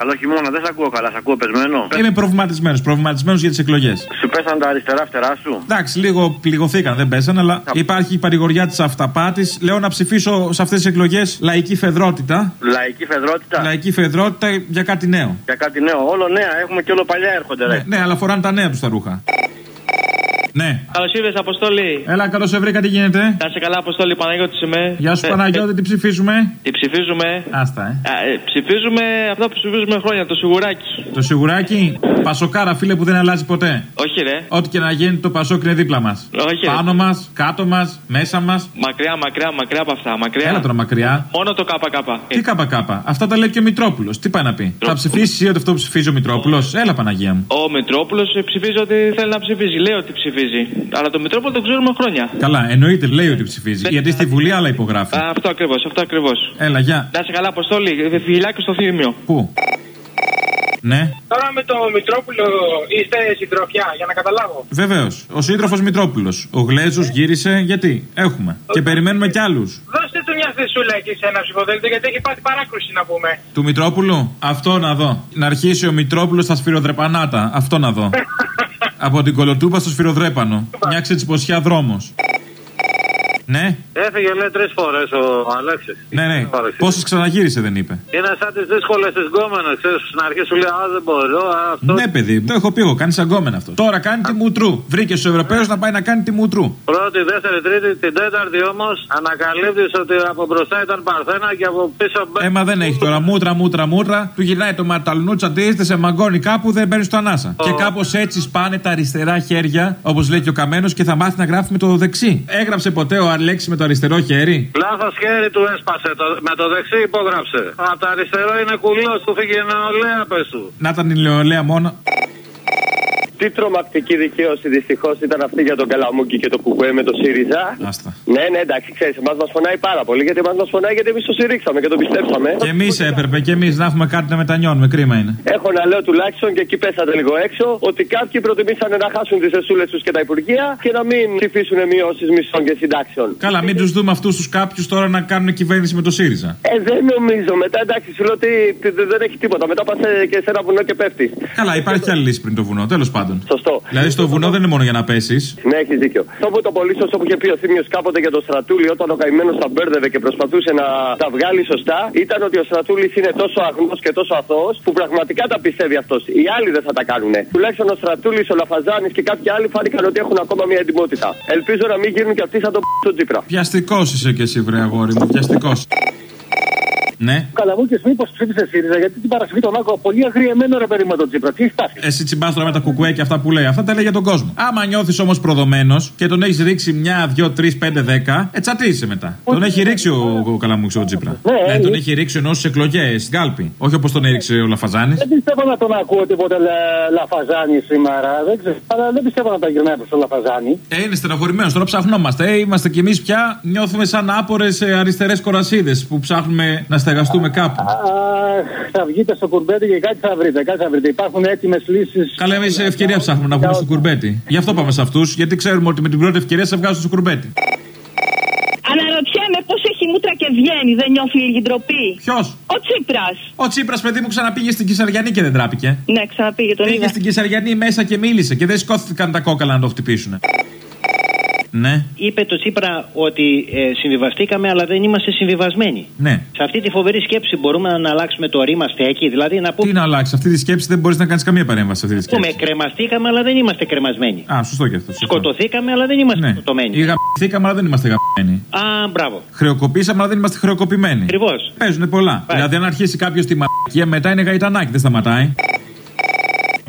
Καλό χειμώνα, δεν σε ακούω καλά, σε ακούω πεσμένο. Είμαι προβληματισμένος. Προβληματισμένος για τις εκλογές. Σου πέσαν τα αριστερά φτερά σου; Εντάξει, λίγο πληγωθήκαν, δεν πέσαν, αλλά υπάρχει η παρηγοριά της αυταπάτης. Λέω να ψηφίσω σε αυτές τις εκλογές λαϊκή φεδρότητα. Λαϊκή φεδρότητα. Λαϊκή φεδρότητα για κάτι νέο. Για κάτι νέο. Όλο νέα έχουμε και όλο παλιά έρχονται, ρε. Ναι, ναι, αλλά φοράνε τα νέα τους τα ρούχα. Ναι. Καλώς ήρθες, Αποστόλη. Έλα, καλώς σε βρήκα, τι γίνεται; Να σε καλά, Αποστόλη, Παναγιώτης είμαι. Γεια σου, Ε, Παναγιώτη, τι ψηφίζουμε; Τι ψηφίζουμε; Άστα, ε. Α, ε, ψηφίζουμε αυτά που ψηφίζουμε χρόνια, το σιγουράκι. Το σιγουράκι, πασοκάρα, φίλε που δεν αλλάζει ποτέ. Όχι, ρε. Ό,τι και να γίνει, το πασόκ είναι δίπλα μας. Όχι, ρε. Πάνω μας, κάτω μας, μέσα μας. Μακριά, μακριά, μακριά από αυτά. Μακριά. Έλα τώρα μακριά. Μόνο το ΚΚ. Τι κάπα κάπα. Αυτά τα λέει και ο Μητρόπουλος. Τι πάει να πει; Θα ψηφίσεις ότι αυτό που ψηφίζει ο Μητρόπουλος; Έλα Παναγία μου. Ο Μητρόπουλος ψηφίζει ότι θέλει να ψηφίζει. Λέει ότι ψηφίζει. Αλλά το Μητρόπουλο το ξέρουμε χρόνια. Καλά, εννοείται λέει ότι ψηφίζει. Γιατί στη Βουλή άλλα υπογράφει. Α, αυτό ακριβώς, αυτό ακριβώς. Έλα, γεια. Να σε καλά, Αποστόλη. Φιλιάκι στο θύμιο. Πού; Ναι, Τώρα με το Μητρόπουλο είστε συντροφιά, για να καταλάβω. βεβαίως. Ο σύντροφος Μητρόπουλος. Ο Γλέζος γύρισε γιατί; Έχουμε. Και περιμένουμε κι άλλους. Δώστε του μια θεσούλα εκεί σε ένα ψηφοδέλτιο, γιατί έχει πάθει παράκρουση να πούμε. Του Μητρόπουλου, αυτό να δω. Να αρχίσει ο Μητρόπουλος στα σφυροδρεπανάτα. Αυτό να δω. Από την κολοτούπα στο σφυροδρέπανο. Μια ξετσιποσιά δρόμος. Ναι, Έφυγε λέει τρεις φορές ο Αλέξης. ναι, ναι. Πόσες ξαναγύρισε δεν είπε. Είναι σαν τις δύσκολε τι γκόμενε. Στην αρχή σου λέει Α, δεν μπορώ. Α, αυτό. Ναι, παιδί, το έχω πει εγώ. Κάνει αγκόμενα αυτό. Τώρα κάνει τη μουτρού. Βρήκε στους Ευρωπαίους να πάει να κάνει τη μουτρού. Πρώτη, δεύτερη, τρίτη, την τέταρτη όμως ανακαλύπτεις ότι από μπροστά ήταν Παρθένα και από πίσω μπε. Έμα δεν έχει τώρα μούτρα, μούτρα, μούτρα. Του γυρνάει το ματαλνούτσα, αντίζεται σε μαγκόνι κάπου, δεν παίρνει το ανάσα. Και κάπως έτσι σπάνε τα αριστερά χέρια, όπως λέει και ο Καμένος, και θα μάθει να γράφει με το δεξί. Έγραψε ποτέ ο Αλέξη με το αριστερό χέρι. Λάθος χέρι του έσπασε. Το, με το δεξί υπόγραψε. Από το αριστερό είναι κουλός, του φύγει η νεολαία, πες του. Να ήταν η Λεωλέα μόνο. Τι τρομακτική δικαίωση δυστυχώς ήταν αυτή για τον Καλαμούκη και το Κουκουέ με το ΣΥΡΙΖΑ; Άστα. Ναι, ναι, εντάξει, ξέρεις, εμάς μας φωνάει πάρα πολύ γιατί εμάς μας φωνάει γιατί εμείς το στηρίξαμε και το πιστέψαμε. Και εμείς έπρεπε και εμείς να έχουμε κάτι να μετανιώνουμε. Κρίμα είναι. Έχω να λέω τουλάχιστον και εκεί πέσατε λίγο έξω ότι κάποιοι προτιμήσανε να χάσουν τις εσούλες τους και τα υπουργεία και να μην ψηφίσουν μειώσεις μισθών και συντάξεων. Καλά, μην τους δούμε αυτούς τους κάποιους τώρα να κάνουν κυβέρνηση με το ΣΥΡΙΖΑ. Ε, δεν νομίζω. Μετά εντάξει, σου λέω ότι δεν έχει τίποτα. Μετά πας και σε ένα βουνό και πέφτεις. Καλά, υπάρχει και άλλη λύση πριν το βουνό, τέλος πάντων. Σωστό. Δηλαδή στο βουνό δεν είναι μόνο για να πέσεις. Ναι, έχεις δίκιο. Αυτό που το πολύ σωστό που είχε πει ο Θήμιος κάποτε για τον Στρατούλη όταν ο καημένος τα μπέρδευε και προσπαθούσε να τα βγάλει σωστά, ήταν ότι ο Στρατούλης είναι τόσο αγνός και τόσο αθώος που πραγματικά τα πιστεύει αυτός. Οι άλλοι δεν θα τα κάνουν. Τουλάχιστον ο Στρατούλης, ο Λαφαζάνης και κάποιοι άλλοι φάνηκαν ότι έχουν ακόμα μια εντυμότητα. Ελπίζω να μην γίνουν και αυτοί σαν τον τον Τσίπρα. Πιαστικός είσαι και εσύ, βρε αγόρι μου, πιαστικός. Ναι. Καλαμούκης μήπως ψήφισε ΣΥΡΙΖΑ γιατί την Παρασκευή τον άκουγα πολύ αγριεμένο ρε παιδί με τον Τσίπρα. Τι στάση. Εσύ τσιμπάς τώρα με τα κουκουέ και αυτά που λέει. Αυτά τα λέει για τον κόσμο. Άμα νιώθεις όμως προδομένος και τον έχεις ρίξει μια, δυο, τρεις, πέντε, δέκα, ετσατίσαι μετά. Τον έχει ρίξει ο, ο Καλαμούκης ο Τσίπρα. Ναι, Ναι, τον ναι. έχει ρίξει ενώ στις εκλογές, στην κάλπη. Όχι όπως τον έριξε ο Λαφαζάνης. Δεν πιστεύω να τον ακούω τίποτε λα- λαφαζάνι σήμερα. Δεν ξέρω. Αλλά δεν πιστεύω να τα γυρνάει προς το λαφαζάνι. Ε, είναι στεναχωρημένο. Τώρα ψαχνόμαστε. Ε, είμαστε κι εμείς πια. Νιώθουμε σαν άπορες αριστερές κορασίδες που ψάχνουμε να στεγαστούμε κάπου. Αχ, θα βγείτε στο κουρμπέτι και κάτι θα βρείτε. Κάτι θα βρείτε. Υπάρχουν έτοιμες λύσεις. Καλά, εμείς ευκαιρία ψάχνουμε να βγούμε στο κουρμπέτι. Γι' αυτό πάμε σε αυτούς, γιατί ξέρουμε ότι με την πρώτη ευκαιρία σε βγάζουν στο κουρμπέτι. Αναρωτιέμαι πώς έχει μούτρα και βγαίνει, δεν νιώθει λίγη ντροπή; Ποιος; Ο Τσίπρας. Ο Τσίπρας, παιδί μου, ξαναπήγε στην Κυσαριανή και δεν τράπηκε. Ναι, ξαναπήγε τον Πήγε είδα. στην Κυσαριανή μέσα και μίλησε και δεν σηκώθηκαν τα κόκαλα να το χτυπήσουν. Ναι, Είπε το Τσίπρα ότι ε, συμβιβαστήκαμε, αλλά δεν είμαστε συμβιβασμένοι. ναι. Σε αυτή τη φοβερή σκέψη μπορούμε να αλλάξουμε το ρήμα στέκει, δηλαδή να Τι πούμε, να αλλάξει, αυτή τη σκέψη δεν μπορείς να κάνεις καμία παρέμβαση σε αυτή τη πούμε σκέψη. κρεμαστήκαμε, αλλά δεν είμαστε κρεμασμένοι. Α, σωστό και αυτό. σωστό. Σκοτωθήκαμε, αλλά δεν είμαστε Ναι. σκοτωμένοι. Ή γαμπηθήκαμε, αλλά δεν είμαστε γαμπημένοι. Α, μπράβο. Χρεοκοπήσαμε, αλλά δεν είμαστε χρεοκοπημένοι. Ακριβώς. Παίζουν πολλά. Πάει. Δηλαδή, αν αρχίσει κάποιος τη μαλακία, μετά είναι γαϊτανάκι, δεν σταματάει.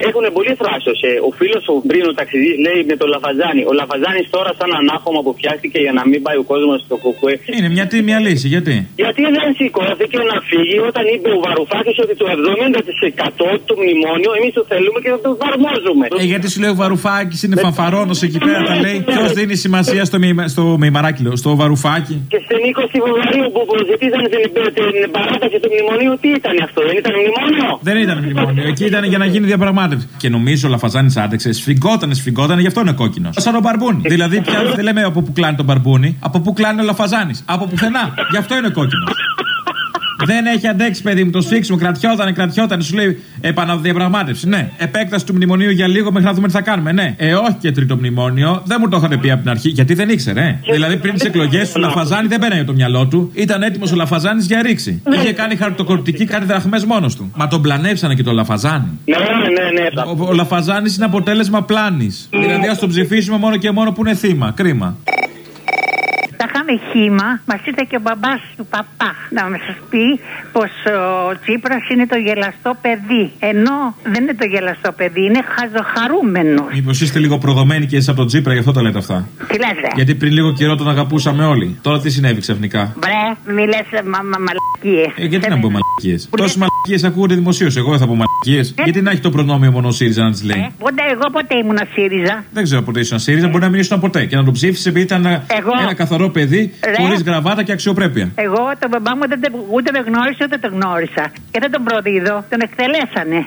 Έχουν πολύ θράσος. Ε. Ο φίλος ο πριν ο ταξιδί λέει με το Λαφαζάνη. Ο Λαφαζάνης τώρα σαν ανάχωμα που φτιάχτηκε για να μην πάει ο κόσμος στο κουκουέ. Είναι μια τίμια λύση, γιατί; Γιατί δεν σηκώθηκε να φύγει όταν είπε ο Βαρουφάκης ότι το 70% του μνημόνιο εμείς το θέλουμε και θα το εφαρμόζουμε. Ε, γιατί σου λέει ο Βαρουφάκης είναι φανφαρόνο εκεί πέρα, τα λέει. Ποιος δίνει σημασία στο, μη, στο μημαράκι, λέω, στο Βαρουφάκι; Και στην 20 Φεβρουαρίου που ζητήσαν την, την παράταση του μνημονίου, τι ήταν αυτό, δεν ήταν μνημόνιο; Δεν ήταν μνημόνιο. Εκεί ήταν για να γίνει διαπραγμάτευση. Και νομίζω ο Λαφαζάνης άντεξε. Σφιγγότανε, σφιγγότανε, γι' αυτό είναι κόκκινος. Σαν το μπαρμπούνι. δηλαδή πια δεν λέμε από πού κλάνει το μπαρμπούνι, από πού κλάνει ο Λαφαζάνης. Από πουθενά. Γι' αυτό είναι κόκκινος. Δεν έχει αντέξει, παιδί μου, το σφίξιμο. Κρατιόταν, κρατιόταν. Σου λέει επαναδιαπραγμάτευση. Ναι. Επέκταση του μνημονίου για λίγο μέχρι να δούμε τι θα κάνουμε. Ναι. Ε, όχι και τρίτο μνημόνιο. Δεν μου το είχαν πει από την αρχή. Γιατί δεν ήξερε. ε. Δηλαδή πριν τις εκλογές του Λαφαζάνη δεν μπαίνανε στο μυαλό του. Ήταν έτοιμος ο Λαφαζάνης για ρήξη. Είχε κάνει χαρτοκοπτική κάτι δραχμές μόνος του. Μα τον πλανέψανε και το Λαφαζάνη. Ναι, ναι, ναι. Ο, ο Λαφαζάνης είναι αποτέλεσμα πλάνης. Δηλαδή ας τον ψηφίσουμε μόνο και μόνο που είναι θύμα. Κρίμα. Τα είχαμε χήμα, μας ήταν και ο μπαμπάς του παπά να μας πει πως ο Τσίπρας είναι το γελαστό παιδί. Ενώ δεν είναι το γελαστό παιδί, είναι χαζοχαρούμενος. Μήπως είστε λίγο προδομένοι και εσείς από τον Τζίπρα, γι' αυτό τα λέτε αυτά; Τι λε, ρε. Γιατί πριν λίγο καιρό τον αγαπούσαμε όλοι. Τώρα τι συνέβη ξαφνικά; Μπρε, μη λες μα, μα, μαλακίες. Ε, γιατί Δεν να πω είναι. μαλακίες; Που Τόσε λες- μαλακίες ακούγονται δημοσίως. Εγώ δεν θα πω μαλακίες. Γιατί να έχει το προνόμιο μόνο ο ΣΥΡΙΖΑ να τις λέει; Ε, Πότε, εγώ ποτέ ήμουν ΣΥΡΙΖΑ. Δεν ξέρω ποτέ ήσουν ΣΥΡΙΖΑ, μπορεί να μην ήσουν ποτέ. Και να τον ψήφισε επειδή ήταν ένα, Εγώ. ένα καθαρό παιδί, Ρε. χωρίς γραβάτα και αξιοπρέπεια. Εγώ τον μπαμπά μου δεν, τον- ούτε τον γνώρισα ούτε τον γνώρισα. Και δεν τον προδίδω, τον εκτελέσανε.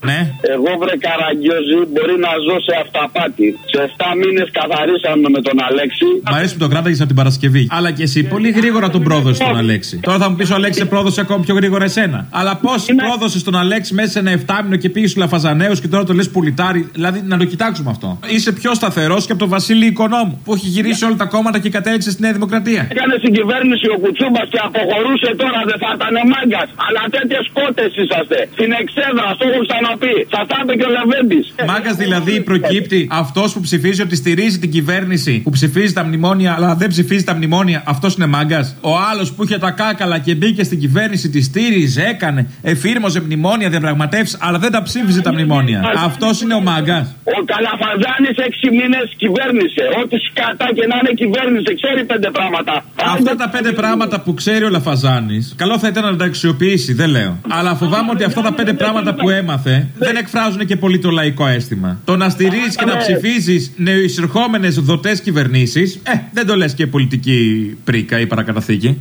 Ναι. Εγώ βρε Καραγκιόζη μπορεί να ζω σε αυταπάτη. Σε 7 μήνες καθαρίσαμε με τον Αλέξη. Μ' αρέσει που το κράταγες από την Παρασκευή. Αλλά και εσύ πολύ γρήγορα τον πρόδωσες τον Αλέξη. Τώρα θα μου πεις ο Αλέξη σε πρόδωσε ακόμη πιο γρήγορα εσένα. Αλλά πώς πρόδωσες τον Αλέξη μέσα σε ένα 7 μήνο και πήγες στους Λαφαζανέους και τώρα το λες πουλιτάρι. Δηλαδή να το κοιτάξουμε αυτό. Είσαι πιο σταθερός και από τον Βασίλη Οικονόμου που έχει γυρίσει όλα τα κόμματα και κατέληξε στη Νέα Δημοκρατία. Έκανε στην κυβέρνηση ο Κουτσούμπας και αποχωρούσε τώρα δεν θα ήταν μάγκας. Αλλά τέτοιες κότες είσαστε. Στην εξέδρα, στο έχω ξαναπεί. Σα τα είπε και ο Λεβέντη. Μάγκα δηλαδή προκύπτει αυτό που ψηφίζει ότι στηρίζει την κυβέρνηση που ψηφίζει τα μνημόνια αλλά δεν ψηφίζει τα μνημόνια. Αυτό είναι μάγκα. Ο άλλο που είχε τα κάκαλα και μπήκε στην κυβέρνηση, τη στήριζε, έκανε, εφήρμοζε μνημόνια, διαπραγματεύσει, αλλά δεν τα ψήφιζε τα μνημόνια. Αυτό είναι ο μάγκα. Ο Καλαφαζάνη 6 μήνε κυβέρνησε. Ό,τι σκατά και να είναι κυβέρνησε. Ξέρει πέντε πράγματα. Αυτά τα πέντε πράγματα που ξέρει ο Λαφαζάνη, καλό θα ήταν να τα αξιοποιήσει, δεν λέω. Αλλά φοβάμαι ότι αυτά τα πέντε πράγματα που έμαθε δεν εκφράζουν και πολύ το λαϊκό αίσθημα. Το να στηρίζεις και να ψηφίζεις νεοεισερχόμενες δοτές κυβερνήσεις, ε, δεν το λες και πολιτική πρίκα ή παρακαταθήκη.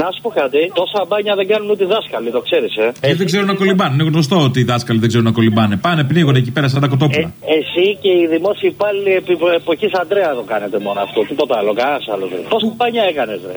Να σου πω κάτι, τόσα μπάνια δεν κάνουν ούτε οι δάσκαλοι, το ξέρεις, ε. Γιατί δεν ξέρουν να κολυμπάνε. Είναι γνωστό ότι οι δάσκαλοι δεν ξέρουν να κολυμπάνε. Πάνε, πνίγονται εκεί πέρα σαν τα κοτόπουλα. Εσύ και οι δημόσιοι υπάλληλοι επί εποχής Αντρέα το κάνετε μόνο αυτό. Τίποτα άλλο, κανένας άλλος. δεν. Πόσα μπάνια έκανες, ρε.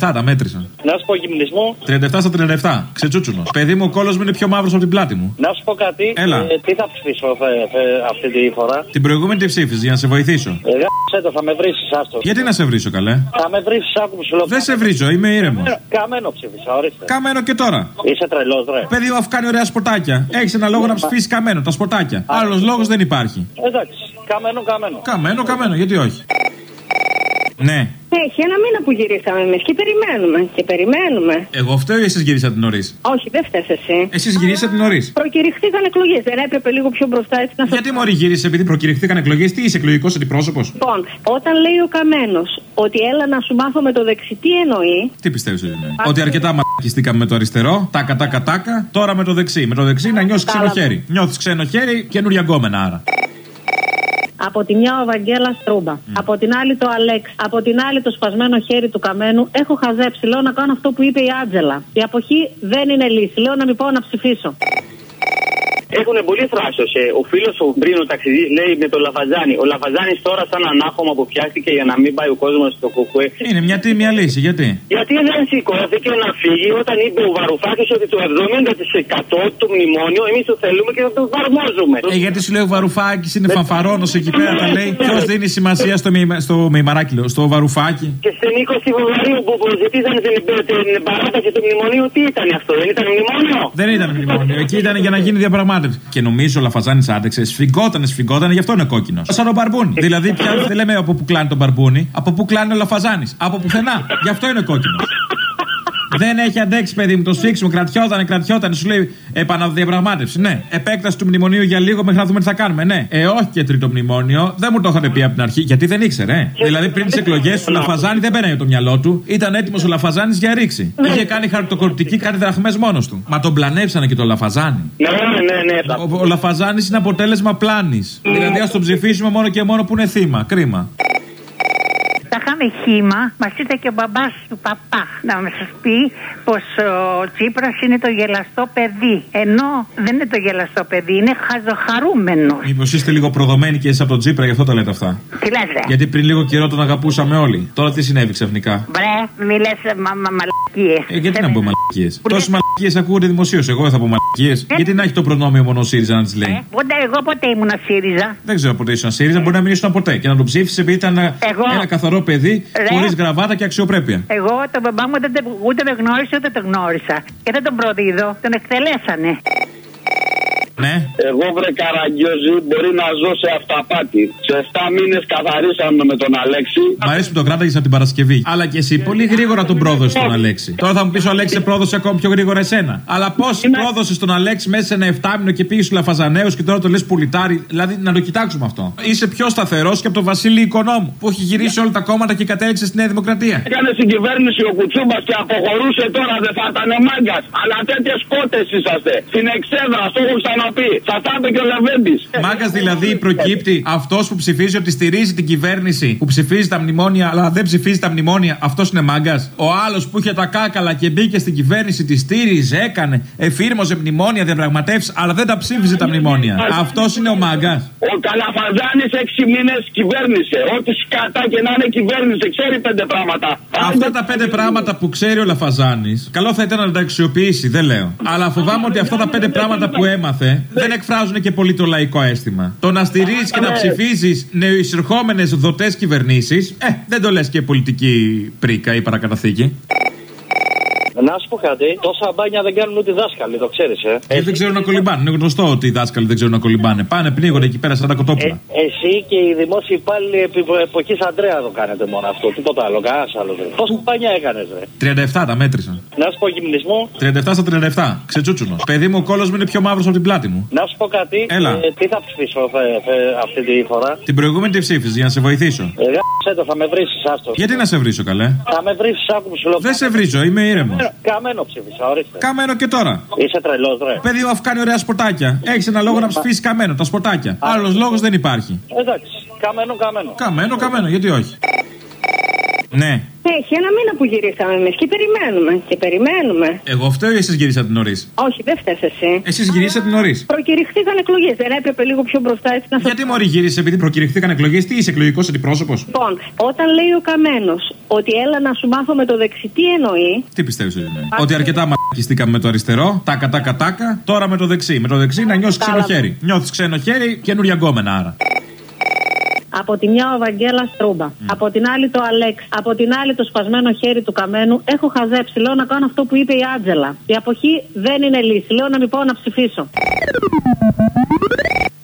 37 τα μέτρησα. Να σου πω γυμνισμό, 37 στα 37. Ξετσούτσουνος. Παιδί μου, ο κόλος μου είναι πιο μαύρος από την πλάτη μου. να σου πω κάτι. Έλα. Ε, τι θα ψηφίσω ε, ε, αυτή τη φορά; Την προηγούμενη τη ψήφιζε για να σε βοηθήσω. Ε, γάμισε το, θα με βρεις, άστο. Γιατί να σε βρίσω, καλέ; Θα με βρεις, άκου που σου λέω. Δεν σε βρίζω, είμαι ήρεμος. Καμένο- Καμένο ψήφισα, ορίστε. Καμένο και τώρα. Είσαι τρελός, ρε. Παιδί μου, αφού κάνει ωραία σποτάκια. Έχεις ένα λόγο να ψηφίσεις καμένο, τα σποτάκια. Άλλος λόγος δεν υπάρχει. Εντάξει, καμένο, καμένο. Καμένο, καμένο, γιατί όχι. Ναι. Έχει ένα μήνα που γυρίσαμε εμείς και περιμένουμε. Και περιμένουμε. Εγώ φταίω ή εσείς γυρίσατε νωρίς; Όχι, δεν φταίει εσύ. Εσείς γυρίσατε νωρίς; Προκηρυχθήκαν εκλογές. Δεν έπρεπε λίγο πιο μπροστά έτσι να σα Γιατί μωρή γύρισε επειδή προκηρυχθήκαν εκλογές, τι είσαι εκλογικός αντιπρόσωπος; Λοιπόν, όταν λέει ο Καμένος ότι έλα να σου μάθω με το δεξί, τι εννοεί; Τι πιστεύεις ότι είναι. Ότι αρκετά μαλακιστήκαμε με το αριστερό, τάκα τάκα τάκα, τώρα με το δεξί. Με το δεξί να νιώσεις ξένο Κατάλαβα. χέρι. Νιώθεις ξένο χέρι, καινούρια γκόμενα άρα. Από τη μια ο Βαγγέλας Τρούμπα. Από την άλλη το Αλέξ. Από την άλλη το σπασμένο χέρι του Καμένου. Έχω χαζέψει. Λέω να κάνω αυτό που είπε η Άντζελα. Η αποχή δεν είναι λύση. Λέω να μην πάω να ψηφίσω. Έχουν πολύ θράσος. Ε. Ο φίλος ο πριν ο ταξιδί λέει με τον Λαφαζάνη. Ο Λαφαζάνης τώρα σαν ανάχωμα που φτιάχτηκε για να μην πάει ο κόσμος στο κουκουέ. Είναι μια τίμια λύση, γιατί; Γιατί δεν σηκώθηκε να φύγει όταν είπε ο Βαρουφάκης ότι το 70% του μνημόνιο εμείς το θέλουμε και θα το εφαρμόζουμε. Ε, γιατί σου λέει ο Βαρουφάκης είναι φανφαρόνο εκεί πέρα, τα λέει. Ποιος δίνει σημασία στο, μη, στο μημαράκιλο, στο Βαρουφάκι. Και στην 20 Φεβρουαρίου που ζητήσαν την, την παράταση του μνημονίου, τι ήταν αυτό, δεν ήταν μνημόνιο; Δεν ήταν μνημόνιο. Εκεί ήταν για να γίνει διαπραγμάτευση. Και νομίζω ο Λαφαζάνης άντεξε. Σφιγγότανε, σφιγγότανε, γι' αυτό είναι κόκκινος. Σαν το μπαρμπούνι. Δηλαδή πια δεν λέμε από πού κλάνει το μπαρμπούνι, από πού κλάνει ο Λαφαζάνης. Από πουθενά. Γι' αυτό είναι κόκκινος. Δεν έχει αντέξει, παιδί μου, το σφίξιμο. Κρατιόταν, κρατιόταν. Σου λέει επαναδιαπραγμάτευση. Ναι. Επέκταση του μνημονίου για λίγο μέχρι να δούμε τι θα κάνουμε. Ναι. Ε, όχι και τρίτο μνημόνιο. Δεν μου το είχαν πει από την αρχή. Γιατί δεν ήξερε. Ε. Δηλαδή πριν τις εκλογές του Λαφαζάνη δεν μπαίνανε στο μυαλό του. Ήταν έτοιμος ο Λαφαζάνης για ρήξη. Είχε κάνει χαρτοκοπτική κάτι δραχμές μόνος του. Μα τον πλανέψανε και το Λαφαζάνη. Ναι, ναι, ναι. Ο, ο Λαφαζάνης είναι αποτέλεσμα πλάνης. Δηλαδή ας τον ψηφίσουμε μόνο και μόνο που είναι θύμα. Κρίμα. Τα είχαμε χήμα, μας ήταν και ο μπαμπάς του παπά να μας πει πως ο Τσίπρας είναι το γελαστό παιδί. Ενώ δεν είναι το γελαστό παιδί, είναι χαζοχαρούμενος. Μήπως είστε λίγο προδομένοι και εσείς από τον Τζίπρα, γι' αυτό τα λέτε αυτά; Τι λες, ρε; Γιατί πριν λίγο καιρό τον αγαπούσαμε όλοι. Τώρα τι συνέβη ξαφνικά; Μπρε, μη λες μα, μα, μαλακίες. Ε, γιατί να πω μαλακίες; Τόσες μαλακίες ακούγονται δημοσίως. Εγώ δεν θα πω μαλακίες. Ε. Γιατί να έχει το προνόμιο μόνο ο ΣΥΡΙΖΑ να τις λέει; Ποτέ, εγώ ποτέ ήμουν ΣΥΡΙΖΑ. Δεν ξέρω ποτέ ήσουν ΣΥΡΙΖΑ, μπορεί να μην ήσουν ποτέ. Και να το ψήφισε επειδή ήταν ένα, Εγώ. ένα καθαρό παιδί, Ρε. χωρίς γραβάτα και αξιοπρέπεια. Εγώ τον μπαμπά μου δεν, τον- ούτε τον γνώρισα ούτε τον γνώρισα. Και δεν τον προδίδω, τον εκτελέσανε. Ναι. Εγώ βρε Καραγκιόζη μπορεί να ζω σε αυταπάτη. Σε 7 μήνες καθαρίσαμε με τον Αλέξη. Μ' αρέσει που το κράταγες από την Παρασκευή. Αλλά και εσύ πολύ γρήγορα τον πρόδωσες τον Αλέξη. Τώρα θα μου πεις ο Αλέξη σε πρόδωσε ακόμη πιο γρήγορα εσένα. Αλλά πώς πρόδωσες τον Αλέξη μέσα σε ένα 7 μήνο και πήγες στους Λαφαζανέους και τώρα το λες πουλιτάρι. Δηλαδή να το κοιτάξουμε αυτό. Είσαι πιο σταθερός και από τον Βασίλη Οικονόμου που έχει γυρίσει όλα τα κόμματα και κατέληξε στη Νέα Δημοκρατία. Έκανε στην κυβέρνηση ο Κουτσούμπας και αποχωρούσε τώρα δεν θα ήταν μάγκας. Αλλά τέτοιες κότε είσαστε. Στην εξέδρα, αυτό έχω ξαναπεί. Σα τα είπε και ο Λεβέντη. Μάγκας δηλαδή προκύπτει αυτός που ψηφίζει ότι στηρίζει την κυβέρνηση που ψηφίζει τα μνημόνια αλλά δεν ψηφίζει τα μνημόνια. Αυτός είναι μάγκας. Ο άλλος που είχε τα κάκαλα και μπήκε στην κυβέρνηση, τη στήριζε, έκανε, εφήρμοζε μνημόνια, διαπραγματεύσεις, αλλά δεν τα ψήφιζε τα μνημόνια. Αυτός είναι ο μάγκας. Ο Καλαφαζάνης 6 μήνες κυβέρνησε. Ό,τι σκατά και να είναι κυβέρνησε. Ξέρει πέντε πράγματα. Αυτά τα πέντε πράγματα που ξέρει ο Λαφαζάνης, καλό θα ήταν να τα αξιοποιήσει, δεν λέω. Αλλά φοβάμαι ότι αυτά τα πέντε πράγματα που έμαθε δεν εκφράζουν και πολύ το λαϊκό αίσθημα. Το να στηρίζεις και να ψηφίζεις νεοεισερχόμενες δοτές κυβερνήσεις, ε, δεν το λες και πολιτική πρίκα ή παρακαταθήκη. Να σου πω κάτι, τόσα μπάνια δεν κάνουν ούτε δάσκαλοι, το ξέρεις, ε. Γιατί δεν ξέρουν να κολυμπάνε. Είναι γνωστό ότι οι δάσκαλοι δεν ξέρουν να κολυμπάνε. Πάνε, πνίγονται εκεί πέρα σαν τα κοτόπουλα. Εσύ και οι δημόσιοι υπάλληλοι επί εποχής Αντρέα το κάνετε μόνο αυτό. Τίποτα άλλο, κανένας άλλος δεν. Πόσα μπάνια έκανες, ρε. 37 τα μέτρησα. Να σου πω γυμνισμό, 37 στα 37. Ξετσούτσουνο. Παιδί μου, ο κόλος μου είναι πιο μαύρος από την πλάτη μου. να σου πω κάτι. Έλα. Ε, τι θα ψηφίσω ε, ε, αυτή τη φορά; Την προηγούμενη τη ψήφιζε για να σε βοηθήσω. Ε, γάψε το, θα με βρεις, άστο. Γιατί να σε βρίσω, καλέ; Θα με βρεις, άκου που σου λέω. Δεν σε βρίζω, είμαι ήρεμος. Καμένο ψήφισα, ορίστε. Καμένο και τώρα. Είσαι τρελός, ρε. Παιδί μου, αφού κάνει ωραία σποτάκια. Έχεις ένα λόγο να ψηφίσεις καμένο, τα σποτάκια. Άλλος λόγος δεν υπάρχει. Εντάξει, καμένο, καμένο. Καμένο, καμένο, γιατί όχι. Ναι. Έχει ένα μήνα που γυρίσαμε εμείς και περιμένουμε. Και περιμένουμε. Εγώ φταίω ή εσείς γυρίσατε νωρί. Όχι, δεν φταίει εσύ. Εσείς γυρίσατε νωρί. Προκηρυχθήκαν εκλογές. Δεν έπρεπε λίγο πιο μπροστά έτσι να σας Γιατί μωρή γύρισε επειδή προκηρυχθήκαν εκλογές, τι είσαι εκλογικός αντιπρόσωπος; Λοιπόν, όταν λέει ο Καμένος ότι έλα να σου μάθω με το δεξί, τι εννοεί; Τι πιστεύεις ότι είναι. Ότι αρκετά μαρκιστήκαμε με το αριστερό, τάκα τάκα τάκα, τώρα με το δεξί. Με το δεξί να νιώσεις ξένο Κατάλαβα. χέρι. Νιώθεις ξένο χέρι, καινούρια γκόμενα άρα. Από τη μια ο Βαγγέλας Τρούμπα. Από την άλλη το Αλέξ. Από την άλλη το σπασμένο χέρι του Καμένου. Έχω χαζέψει. Λέω να κάνω αυτό που είπε η Άντζελα. Η αποχή δεν είναι λύση. Λέω να μην πάω να ψηφίσω.